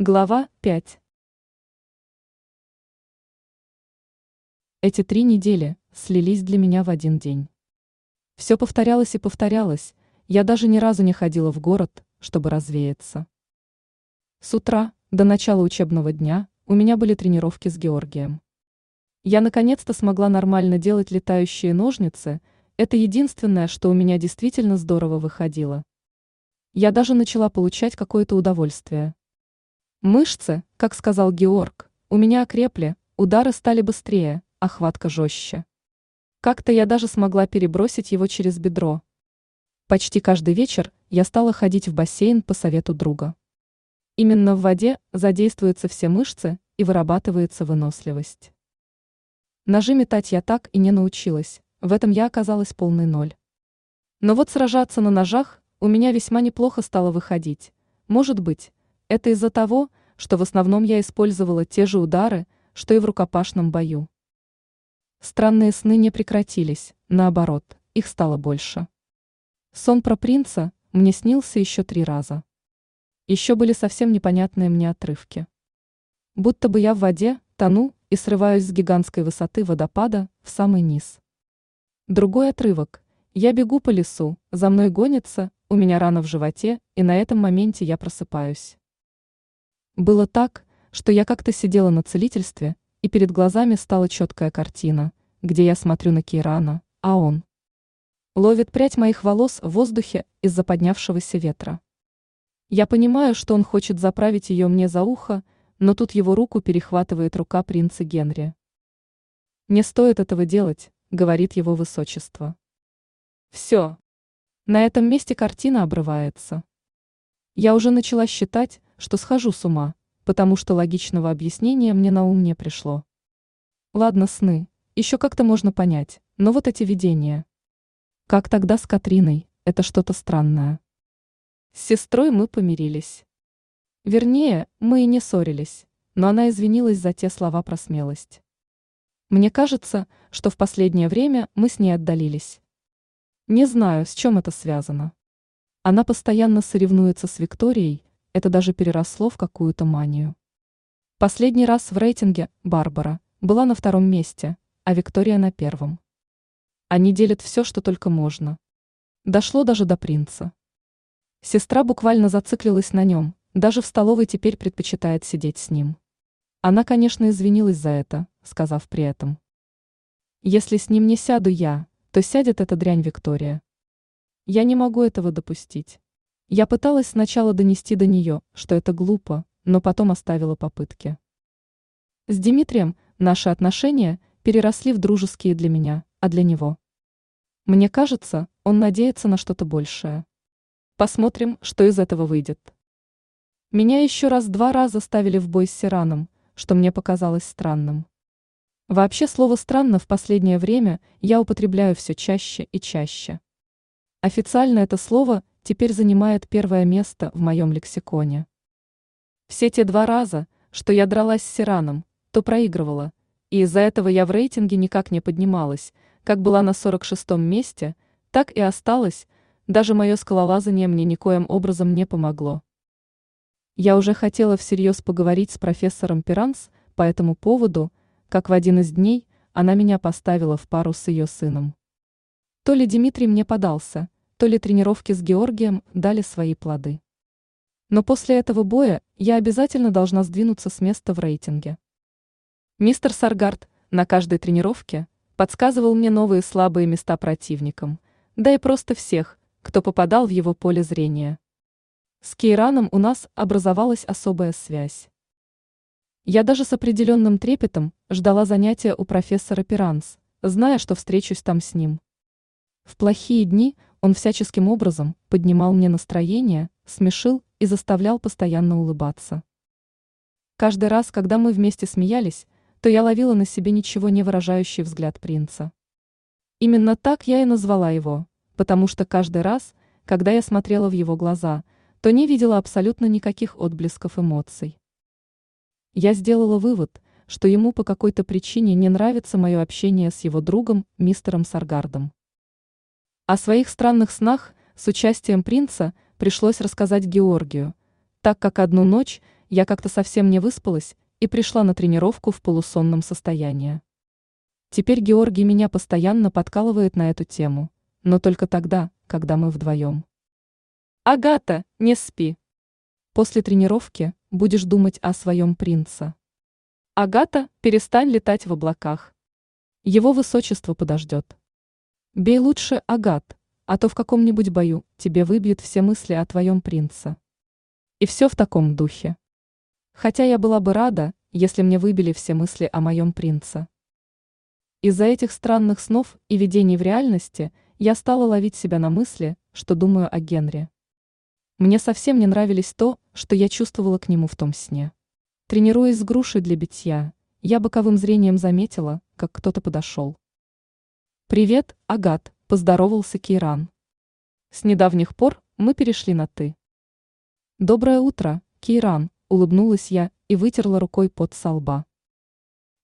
Глава 5 Эти три недели слились для меня в один день. Все повторялось и повторялось, я даже ни разу не ходила в город, чтобы развеяться. С утра, до начала учебного дня, у меня были тренировки с Георгием. Я наконец-то смогла нормально делать летающие ножницы, это единственное, что у меня действительно здорово выходило. Я даже начала получать какое-то удовольствие. Мышцы, как сказал Георг, у меня окрепли, удары стали быстрее, а хватка жестче. Как-то я даже смогла перебросить его через бедро. Почти каждый вечер я стала ходить в бассейн по совету друга. Именно в воде задействуются все мышцы и вырабатывается выносливость. Ножи метать я так и не научилась, в этом я оказалась полный ноль. Но вот сражаться на ножах у меня весьма неплохо стало выходить. Может быть, это из-за того, что в основном я использовала те же удары, что и в рукопашном бою. Странные сны не прекратились, наоборот, их стало больше. Сон про принца мне снился еще три раза. Еще были совсем непонятные мне отрывки. Будто бы я в воде, тону и срываюсь с гигантской высоты водопада в самый низ. Другой отрывок. Я бегу по лесу, за мной гонится, у меня рана в животе, и на этом моменте я просыпаюсь. Было так, что я как-то сидела на целительстве, и перед глазами стала четкая картина, где я смотрю на Кейрана, а он ловит прядь моих волос в воздухе из-за поднявшегося ветра. Я понимаю, что он хочет заправить ее мне за ухо, но тут его руку перехватывает рука принца Генри. «Не стоит этого делать», — говорит его высочество. Все. На этом месте картина обрывается. Я уже начала считать, что схожу с ума, потому что логичного объяснения мне на ум не пришло. Ладно, сны, еще как-то можно понять, но вот эти видения. Как тогда с Катриной, это что-то странное. С сестрой мы помирились. Вернее, мы и не ссорились, но она извинилась за те слова про смелость. Мне кажется, что в последнее время мы с ней отдалились. Не знаю, с чем это связано. Она постоянно соревнуется с Викторией, это даже переросло в какую-то манию. Последний раз в рейтинге Барбара была на втором месте, а Виктория на первом. Они делят все, что только можно. Дошло даже до принца. Сестра буквально зациклилась на нем, даже в столовой теперь предпочитает сидеть с ним. Она, конечно, извинилась за это, сказав при этом. Если с ним не сяду я, то сядет эта дрянь Виктория. Я не могу этого допустить. Я пыталась сначала донести до нее, что это глупо, но потом оставила попытки. С Дмитрием наши отношения переросли в дружеские для меня, а для него. Мне кажется, он надеется на что-то большее. Посмотрим, что из этого выйдет. Меня еще раз два раза ставили в бой с Сираном, что мне показалось странным. Вообще слово «странно» в последнее время я употребляю все чаще и чаще. Официально это слово теперь занимает первое место в моем лексиконе. Все те два раза, что я дралась с Сираном, то проигрывала, и из-за этого я в рейтинге никак не поднималась, как была на 46-м месте, так и осталась, даже мое скалолазание мне никоим образом не помогло. Я уже хотела всерьез поговорить с профессором Пиранс по этому поводу, как в один из дней она меня поставила в пару с ее сыном. То ли Дмитрий мне подался, то ли тренировки с Георгием дали свои плоды. Но после этого боя я обязательно должна сдвинуться с места в рейтинге. Мистер Саргард на каждой тренировке подсказывал мне новые слабые места противникам, да и просто всех, кто попадал в его поле зрения. С Кейраном у нас образовалась особая связь. Я даже с определенным трепетом ждала занятия у профессора Пиранс, зная, что встречусь там с ним. В плохие дни он всяческим образом поднимал мне настроение, смешил и заставлял постоянно улыбаться. Каждый раз, когда мы вместе смеялись, то я ловила на себе ничего не выражающий взгляд принца. Именно так я и назвала его, потому что каждый раз, когда я смотрела в его глаза, то не видела абсолютно никаких отблесков эмоций. Я сделала вывод, что ему по какой-то причине не нравится мое общение с его другом, мистером Саргардом. О своих странных снах с участием принца пришлось рассказать Георгию, так как одну ночь я как-то совсем не выспалась и пришла на тренировку в полусонном состоянии. Теперь Георгий меня постоянно подкалывает на эту тему, но только тогда, когда мы вдвоем. Агата, не спи. После тренировки будешь думать о своем принце. Агата, перестань летать в облаках. Его высочество подождет. Бей лучше, Агат, а то в каком-нибудь бою тебе выбьют все мысли о твоем принце. И все в таком духе. Хотя я была бы рада, если мне выбили все мысли о моем принце. Из-за этих странных снов и видений в реальности я стала ловить себя на мысли, что думаю о Генри. Мне совсем не нравились то, что я чувствовала к нему в том сне. Тренируясь с грушей для битья, я боковым зрением заметила, как кто-то подошел. «Привет, Агат», – поздоровался Кейран. С недавних пор мы перешли на «ты». «Доброе утро, Кейран», – улыбнулась я и вытерла рукой под со лба.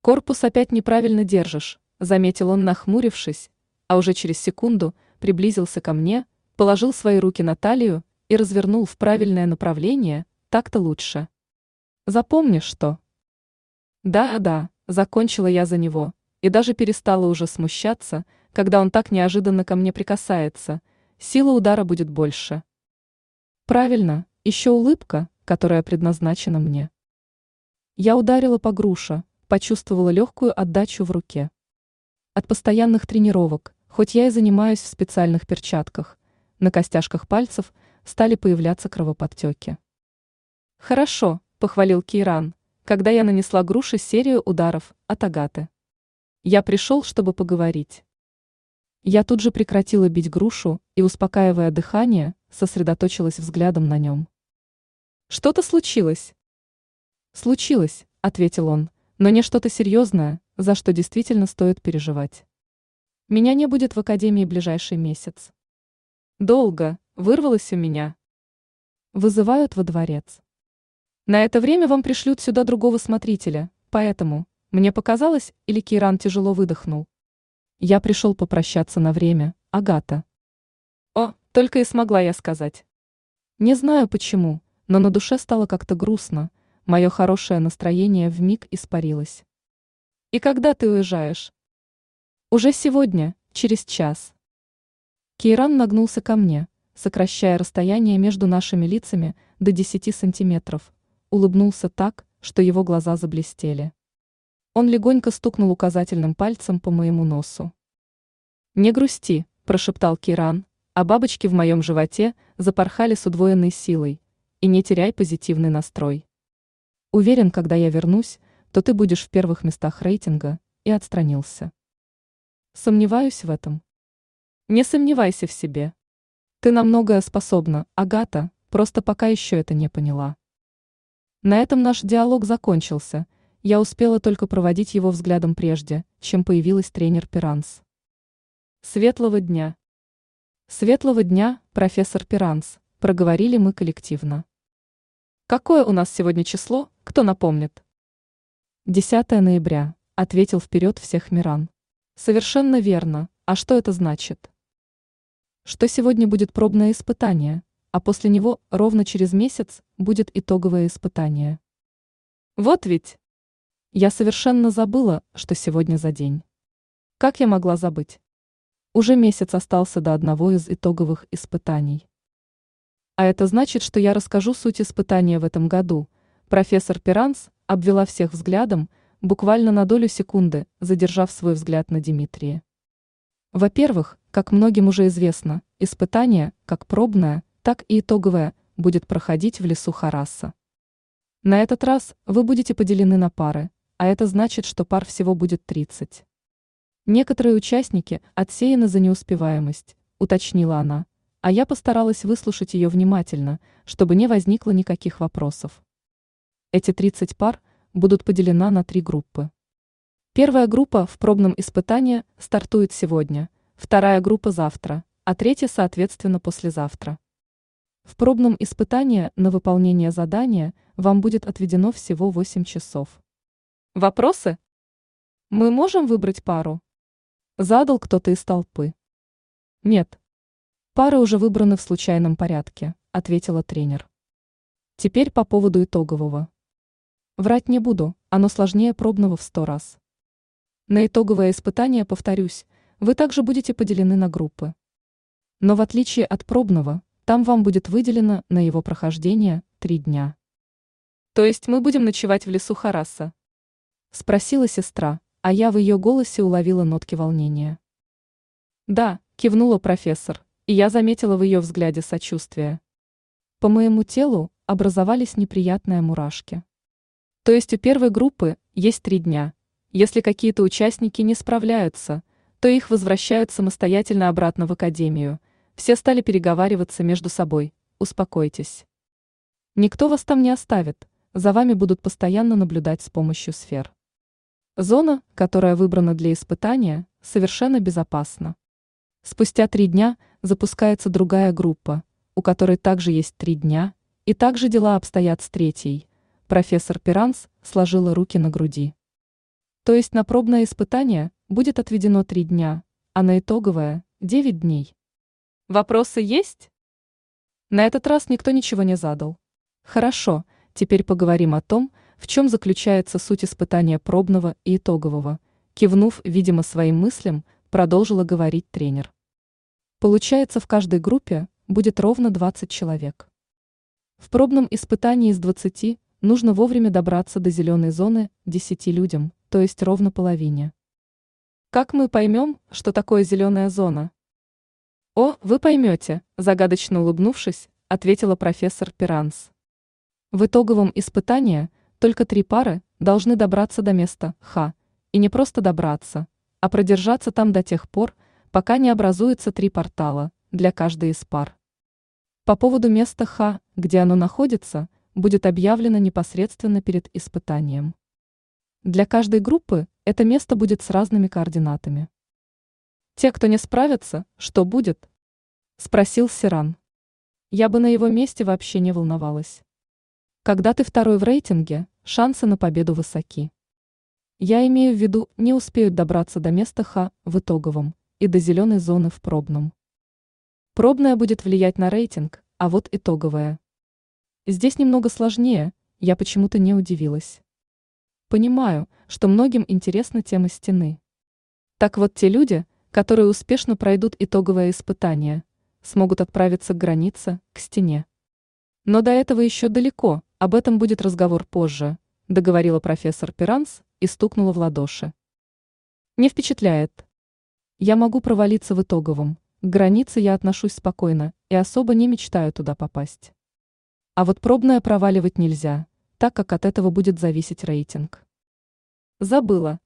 «Корпус опять неправильно держишь», – заметил он, нахмурившись, а уже через секунду приблизился ко мне, положил свои руки на талию и развернул в правильное направление, так-то лучше. Запомни, что... Да-да, закончила я за него, и даже перестала уже смущаться, когда он так неожиданно ко мне прикасается, сила удара будет больше. Правильно, еще улыбка, которая предназначена мне. Я ударила по груша, почувствовала легкую отдачу в руке. От постоянных тренировок, хоть я и занимаюсь в специальных перчатках, на костяшках пальцев стали появляться кровоподтеки. «Хорошо», – похвалил Кейран, когда я нанесла груши серию ударов от Агаты. «Я пришел, чтобы поговорить». Я тут же прекратила бить грушу и, успокаивая дыхание, сосредоточилась взглядом на нем. «Что-то случилось?» «Случилось», — ответил он, — «но не что-то серьезное, за что действительно стоит переживать. Меня не будет в академии ближайший месяц». «Долго», Вырвалось у меня. Вызывают во дворец. На это время вам пришлют сюда другого смотрителя, поэтому, мне показалось, или Киран тяжело выдохнул. Я пришел попрощаться на время, Агата. О, только и смогла я сказать. Не знаю почему, но на душе стало как-то грустно, мое хорошее настроение в миг испарилось. И когда ты уезжаешь? Уже сегодня, через час. Кейран нагнулся ко мне, сокращая расстояние между нашими лицами до 10 сантиметров, улыбнулся так, что его глаза заблестели. Он легонько стукнул указательным пальцем по моему носу. «Не грусти», – прошептал Киран, а бабочки в моем животе запорхали с удвоенной силой. «И не теряй позитивный настрой. Уверен, когда я вернусь, то ты будешь в первых местах рейтинга», и отстранился. Сомневаюсь в этом. Не сомневайся в себе. Ты на многое способна, Агата, просто пока еще это не поняла. На этом наш диалог закончился. Я успела только проводить его взглядом прежде, чем появилась тренер Пиранс. Светлого дня. Светлого дня, профессор Пиранс, проговорили мы коллективно. Какое у нас сегодня число, кто напомнит? 10 ноября, ответил вперед всех Миран. Совершенно верно, а что это значит? что сегодня будет пробное испытание, а после него ровно через месяц будет итоговое испытание. Вот ведь! Я совершенно забыла, что сегодня за день. Как я могла забыть? Уже месяц остался до одного из итоговых испытаний. А это значит, что я расскажу суть испытания в этом году. Профессор Пиранс обвела всех взглядом, буквально на долю секунды, задержав свой взгляд на Дмитрия. Во-первых, как многим уже известно, испытание, как пробное, так и итоговое, будет проходить в лесу Хараса. На этот раз вы будете поделены на пары, а это значит, что пар всего будет 30. Некоторые участники отсеяны за неуспеваемость, уточнила она, а я постаралась выслушать ее внимательно, чтобы не возникло никаких вопросов. Эти 30 пар будут поделена на три группы. Первая группа в пробном испытании стартует сегодня – вторая группа завтра, а третья, соответственно, послезавтра. В пробном испытании на выполнение задания вам будет отведено всего 8 часов. Вопросы? Мы можем выбрать пару? Задал кто-то из толпы. Нет. Пары уже выбраны в случайном порядке, ответила тренер. Теперь по поводу итогового. Врать не буду, оно сложнее пробного в сто раз. На итоговое испытание, повторюсь, вы также будете поделены на группы. Но в отличие от пробного, там вам будет выделено на его прохождение три дня. То есть мы будем ночевать в лесу Хараса? Спросила сестра, а я в ее голосе уловила нотки волнения. Да, кивнула профессор, и я заметила в ее взгляде сочувствие. По моему телу образовались неприятные мурашки. То есть у первой группы есть три дня. Если какие-то участники не справляются, то их возвращают самостоятельно обратно в академию – все стали переговариваться между собой. Успокойтесь. Никто вас там не оставит, за вами будут постоянно наблюдать с помощью сфер. Зона, которая выбрана для испытания, совершенно безопасна. Спустя три дня запускается другая группа, у которой также есть три дня, и также дела обстоят с третьей. Профессор Пиранс сложила руки на груди. То есть на пробное испытание будет отведено три дня, а на итоговое – девять дней. Вопросы есть? На этот раз никто ничего не задал. Хорошо, теперь поговорим о том, в чем заключается суть испытания пробного и итогового. Кивнув, видимо, своим мыслям, продолжила говорить тренер. Получается, в каждой группе будет ровно 20 человек. В пробном испытании из 20 нужно вовремя добраться до зеленой зоны 10 людям, то есть ровно половине. Как мы поймем, что такое зеленая зона? «О, вы поймете», – загадочно улыбнувшись, ответила профессор Пиранс. В итоговом испытании только три пары должны добраться до места Х, и не просто добраться, а продержаться там до тех пор, пока не образуется три портала для каждой из пар. По поводу места Х, где оно находится, будет объявлено непосредственно перед испытанием. Для каждой группы это место будет с разными координатами. Те, кто не справятся, что будет? Спросил Сиран. Я бы на его месте вообще не волновалась. Когда ты второй в рейтинге, шансы на победу высоки. Я имею в виду, не успеют добраться до места Х в итоговом и до зеленой зоны в пробном. Пробная будет влиять на рейтинг, а вот итоговая. Здесь немного сложнее, я почему-то не удивилась. Понимаю, что многим интересна тема стены. Так вот те люди, которые успешно пройдут итоговое испытание, смогут отправиться к границе, к стене. Но до этого еще далеко, об этом будет разговор позже, договорила профессор Пиранс и стукнула в ладоши. Не впечатляет. Я могу провалиться в итоговом, к границе я отношусь спокойно и особо не мечтаю туда попасть. А вот пробное проваливать нельзя, так как от этого будет зависеть рейтинг. Забыла,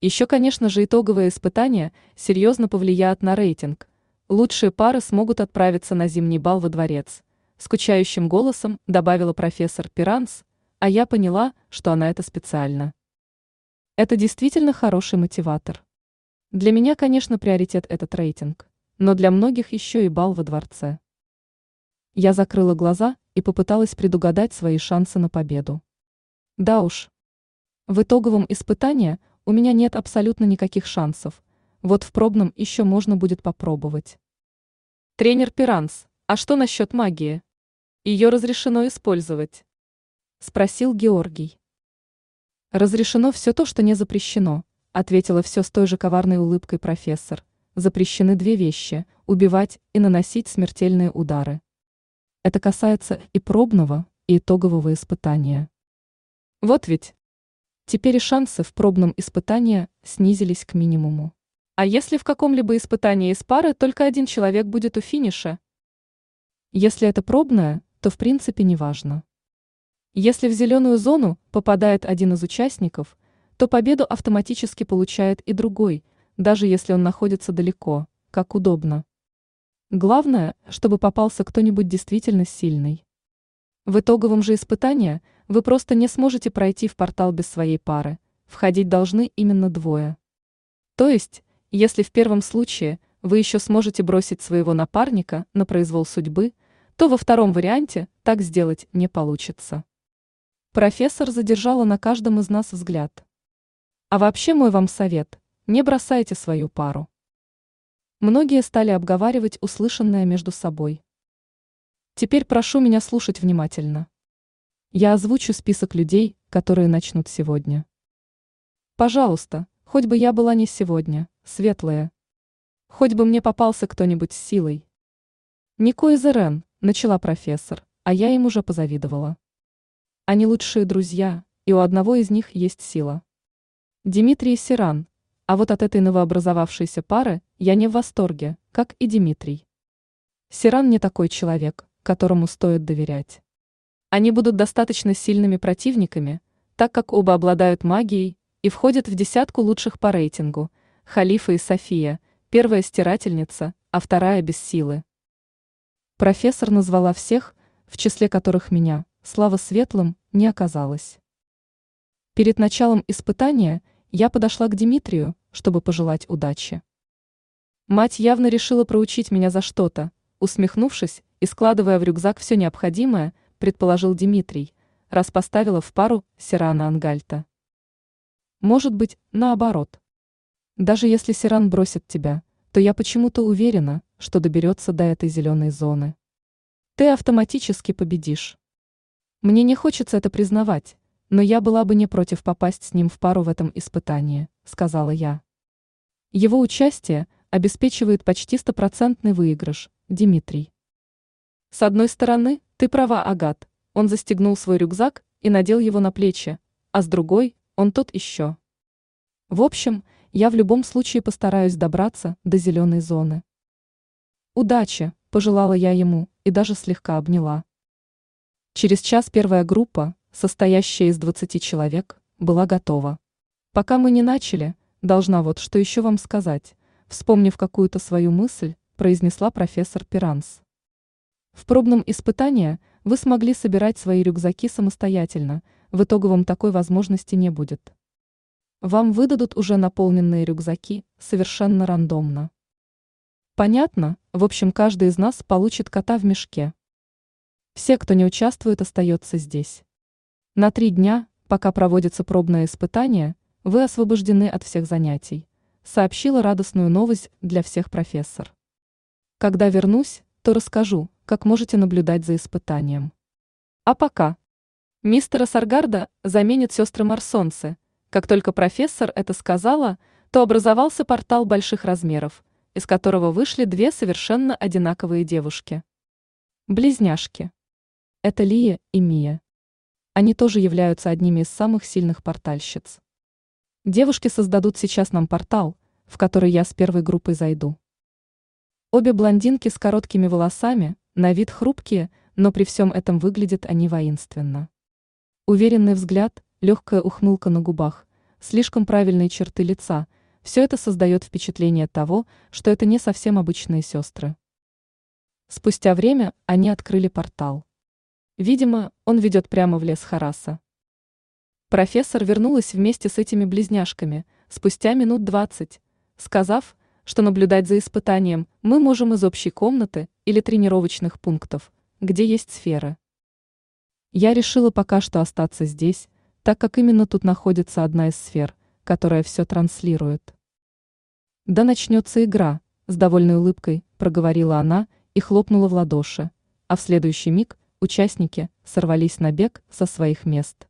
еще, конечно же, итоговые испытания серьезно повлияют на рейтинг. Лучшие пары смогут отправиться на зимний бал во дворец. Скучающим голосом добавила профессор Пиранс, а я поняла, что она это специально. Это действительно хороший мотиватор. Для меня, конечно, приоритет этот рейтинг, но для многих еще и бал во дворце. Я закрыла глаза и попыталась предугадать свои шансы на победу. Да уж. В итоговом испытании у меня нет абсолютно никаких шансов. Вот в пробном еще можно будет попробовать. Тренер Пиранс, а что насчет магии? Ее разрешено использовать? Спросил Георгий. Разрешено все то, что не запрещено, ответила все с той же коварной улыбкой профессор. Запрещены две вещи – убивать и наносить смертельные удары. Это касается и пробного, и итогового испытания. Вот ведь, Теперь и шансы в пробном испытании снизились к минимуму. А если в каком-либо испытании из пары только один человек будет у финиша? Если это пробное, то в принципе не важно. Если в зеленую зону попадает один из участников, то победу автоматически получает и другой, даже если он находится далеко, как удобно. Главное, чтобы попался кто-нибудь действительно сильный. В итоговом же испытании – вы просто не сможете пройти в портал без своей пары, входить должны именно двое. То есть, если в первом случае вы еще сможете бросить своего напарника на произвол судьбы, то во втором варианте так сделать не получится. Профессор задержала на каждом из нас взгляд. А вообще мой вам совет – не бросайте свою пару. Многие стали обговаривать услышанное между собой. Теперь прошу меня слушать внимательно. Я озвучу список людей, которые начнут сегодня. Пожалуйста, хоть бы я была не сегодня, светлая. Хоть бы мне попался кто-нибудь с силой. Нико из Ирен, начала профессор, а я им уже позавидовала. Они лучшие друзья, и у одного из них есть сила. Дмитрий Сиран, а вот от этой новообразовавшейся пары я не в восторге, как и Дмитрий. Сиран не такой человек, которому стоит доверять. Они будут достаточно сильными противниками, так как оба обладают магией и входят в десятку лучших по рейтингу. Халифа и София, первая стирательница, а вторая без силы. Профессор назвала всех, в числе которых меня, слава светлым, не оказалось. Перед началом испытания я подошла к Дмитрию, чтобы пожелать удачи. Мать явно решила проучить меня за что-то, усмехнувшись и складывая в рюкзак все необходимое, предположил Дмитрий, раз поставила в пару Сирана Ангальта. Может быть, наоборот. Даже если Сиран бросит тебя, то я почему-то уверена, что доберется до этой зеленой зоны. Ты автоматически победишь. Мне не хочется это признавать, но я была бы не против попасть с ним в пару в этом испытании, сказала я. Его участие обеспечивает почти стопроцентный выигрыш, Дмитрий. С одной стороны, ты права, Агат, он застегнул свой рюкзак и надел его на плечи, а с другой, он тот еще. В общем, я в любом случае постараюсь добраться до зеленой зоны. Удачи, пожелала я ему и даже слегка обняла. Через час первая группа, состоящая из 20 человек, была готова. Пока мы не начали, должна вот что еще вам сказать, вспомнив какую-то свою мысль, произнесла профессор Пиранс. В пробном испытании вы смогли собирать свои рюкзаки самостоятельно, в итоговом такой возможности не будет. Вам выдадут уже наполненные рюкзаки, совершенно рандомно. Понятно, в общем каждый из нас получит кота в мешке. Все, кто не участвует, остается здесь. На три дня, пока проводится пробное испытание, вы освобождены от всех занятий, сообщила радостную новость для всех профессор. Когда вернусь, то расскажу, как можете наблюдать за испытанием. А пока. Мистера Саргарда заменит сестры Марсонцы. Как только профессор это сказала, то образовался портал больших размеров, из которого вышли две совершенно одинаковые девушки. Близняшки. Это Лия и Мия. Они тоже являются одними из самых сильных портальщиц. Девушки создадут сейчас нам портал, в который я с первой группой зайду. Обе блондинки с короткими волосами, на вид хрупкие, но при всем этом выглядят они воинственно. Уверенный взгляд, легкая ухмылка на губах, слишком правильные черты лица – все это создает впечатление того, что это не совсем обычные сестры. Спустя время они открыли портал. Видимо, он ведет прямо в лес Хараса. Профессор вернулась вместе с этими близняшками спустя минут двадцать, сказав, что наблюдать за испытанием мы можем из общей комнаты или тренировочных пунктов, где есть сферы. Я решила пока что остаться здесь, так как именно тут находится одна из сфер, которая все транслирует. Да начнется игра, с довольной улыбкой проговорила она и хлопнула в ладоши, а в следующий миг участники сорвались на бег со своих мест.